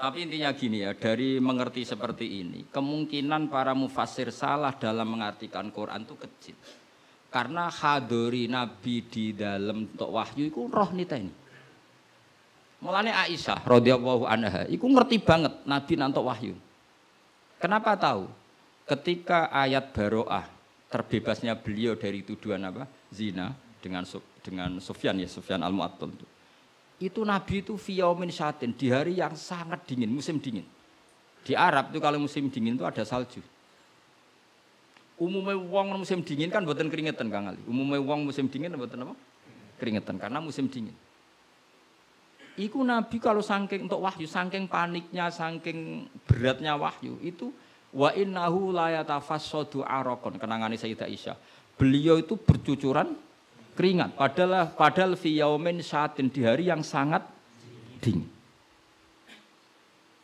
Tapi intinya gini ya, dari mengerti seperti ini, kemungkinan para mufasir salah dalam mengartikan Quran itu kecil. Karena hadori Nabi di dalam untuk wahyu itu roh nita ini. Mulanya Aisyah radhiyallahu anha, itu ngerti banget Nabi nantok wahyu. Kenapa tahu? Ketika ayat baroah terbebasnya beliau dari tuduhan apa? Zina dengan dengan Sufyan ya, Sufyan al-Mu'attal itu itu Nabi itu fiyaumin syatin di hari yang sangat dingin, musim dingin. Di Arab itu kalau musim dingin itu ada salju. Umumnya wong musim dingin kan buatan keringetan Kang Ali. Umumnya wong musim dingin buatan apa? Keringetan karena musim dingin. Iku Nabi kalau sangking untuk wahyu, sangking paniknya, sangking beratnya wahyu itu wa innahu la yatafassadu arakon kenangane Sayyidah Aisyah. Beliau itu bercucuran keringat. Padahal padahal fi yaumin saatin di hari yang sangat dingin.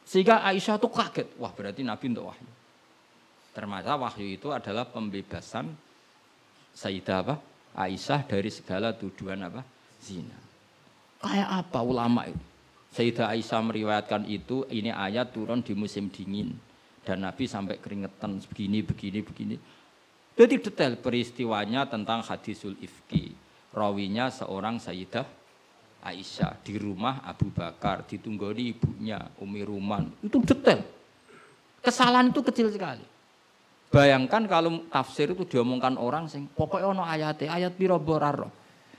Sehingga Aisyah tuh kaget. Wah berarti Nabi untuk wahyu. Ternyata wahyu itu adalah pembebasan Sayyidah apa? Aisyah dari segala tuduhan apa? Zina. Kayak apa ulama itu? Sayyidah Aisyah meriwayatkan itu, ini ayat turun di musim dingin. Dan Nabi sampai keringetan begini, begini, begini. Jadi detail peristiwanya tentang hadisul ifki rawinya seorang Sayyidah Aisyah di rumah Abu Bakar ditunggoni ibunya Umi Ruman. Itu detail. Kesalahan itu kecil sekali. Bayangkan kalau tafsir itu diomongkan orang sing pokoknya ono ayat ayat biro boraro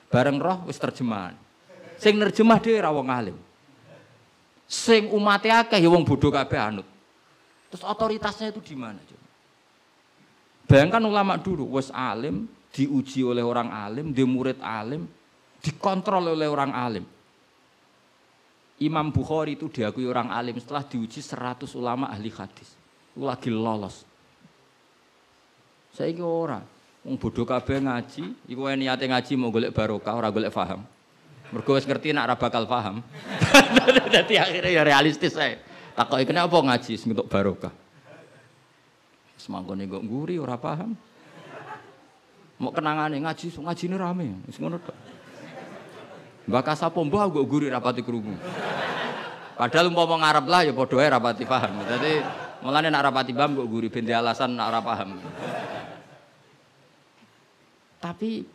bareng roh wis terjemahan. Sing nerjemah dia rawong alim. Sing umatnya akeh ya wong bodoh kabeh anut. Terus otoritasnya itu di mana bayangkan ulama dulu wis alim diuji oleh orang alim, di murid alim, dikontrol oleh orang alim. Imam Bukhari itu diakui orang alim setelah diuji 100 ulama ahli hadis. Lagi lolos. Saya orang, wong bodoh kabeh ngaji, iku niate ngaji mau golek barokah, ora golek paham. Mergo wis ngerti nak ora bakal paham. Dadi akhirnya ya realistis saya. Takoki kenapa ngaji untuk barokah. Semangkone kok nguri ora paham. Mau kenangane ngaji, ngaji ini rame. Wis ngono tok. Kasapo mbah gue guri rapati krungu. Padahal mau ngarep lah ya padha ae rapati paham. Jadi mulane nak rapati paham gue guri ben alasan nak ora paham. Tapi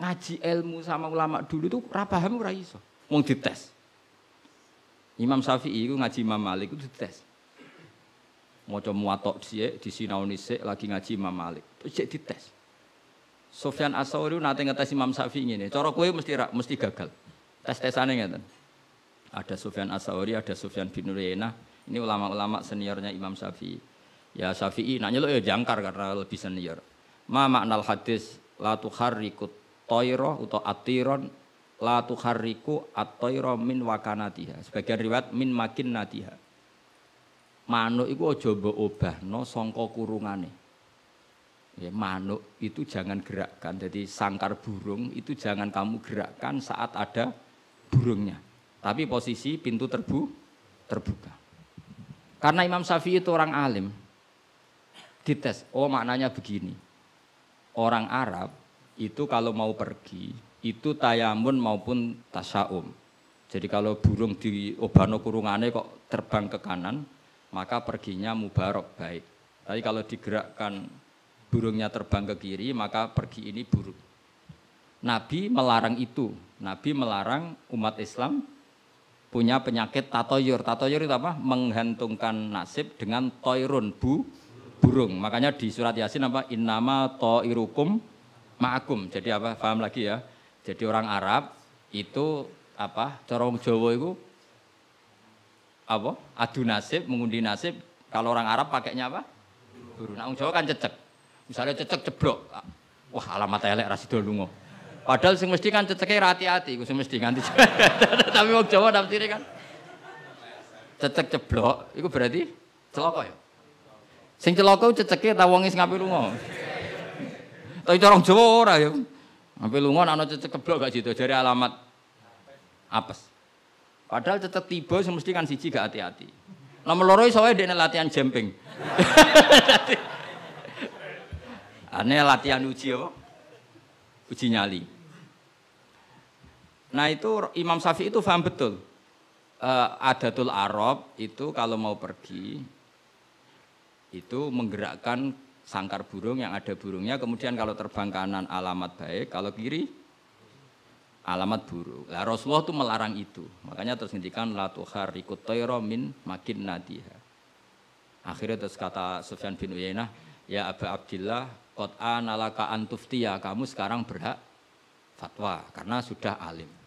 ngaji ilmu sama ulama dulu tuh ora paham ora iso. Wong dites. Imam Syafi'i itu ngaji Imam Malik itu dites. Maca muwatok dhisik, disinaoni sik lagi ngaji Imam Malik. Terus dites. Sofyan Asauri nanti ngetes Imam Syafi'i ini. Cara kue mesti mesti gagal. Tes-tesane ngeten. Ada Sofyan Asauri, ada Sofyan bin Uyainah. Ini ulama-ulama seniornya Imam Syafi'i. Ya Syafi'i nanya lo ya jangkar karena lebih senior. Ma maknal hadis la tuharriku toiro atau atiron la tuharriku atoiro min wakanatiha. Sebagian riwayat min makin natiha. Manuk iku aja mbok obahno sangka kurungane. Ya, manuk itu jangan gerakkan. Jadi sangkar burung itu jangan kamu gerakkan saat ada burungnya. Tapi posisi pintu terbu terbuka. Karena Imam Syafi'i itu orang alim. Dites, oh maknanya begini. Orang Arab itu kalau mau pergi itu tayamun maupun tasaum. Jadi kalau burung di obano kurungannya kok terbang ke kanan, maka perginya mubarok baik. Tapi kalau digerakkan burungnya terbang ke kiri, maka pergi ini buruk. Nabi melarang itu. Nabi melarang umat Islam punya penyakit tatoyur. Tatoyur itu apa? Menghantungkan nasib dengan toirun, bu, burung. Makanya di surat Yasin apa? Innama toirukum ma'akum. Jadi apa? Paham lagi ya? Jadi orang Arab itu apa? Corong Jawa itu apa? Adu nasib, mengundi nasib. Kalau orang Arab pakainya apa? Burung. Nah, Jawa kan cecek. Misalnya cecek ceblok. Wah, alamat elek rasido lungo. Padahal sing mesti kan ceceke hati-hati, sing mesti nganti. Tapi wong Jawa nafsire kan cecek ceblok, itu berarti celaka ya. Sing celaka ceceke ta wong sing. Tapi cara Jawa ora ya. Ngapi lunga ana cecek ceblok gak jitu jare alamat apes. Padahal cecek tiba mesti kan siji gak hati-hati. Nomor loro iso wae latihan jumping. Aneh latihan apa? Uji nyali. Nah itu Imam Syafi'i itu paham betul. uh, adatul Arab itu kalau mau pergi itu menggerakkan sangkar burung yang ada burungnya kemudian kalau terbang kanan alamat baik kalau kiri alamat buruk. Lah Rasulullah itu melarang itu. Makanya terus ngendikan la tuharrikut tayra min makin nadiha. Akhirnya terus kata Sufyan bin Uyainah, ya Abu Abdillah, qad analaka antuftiya, kamu sekarang berhak fatwa karena sudah alim.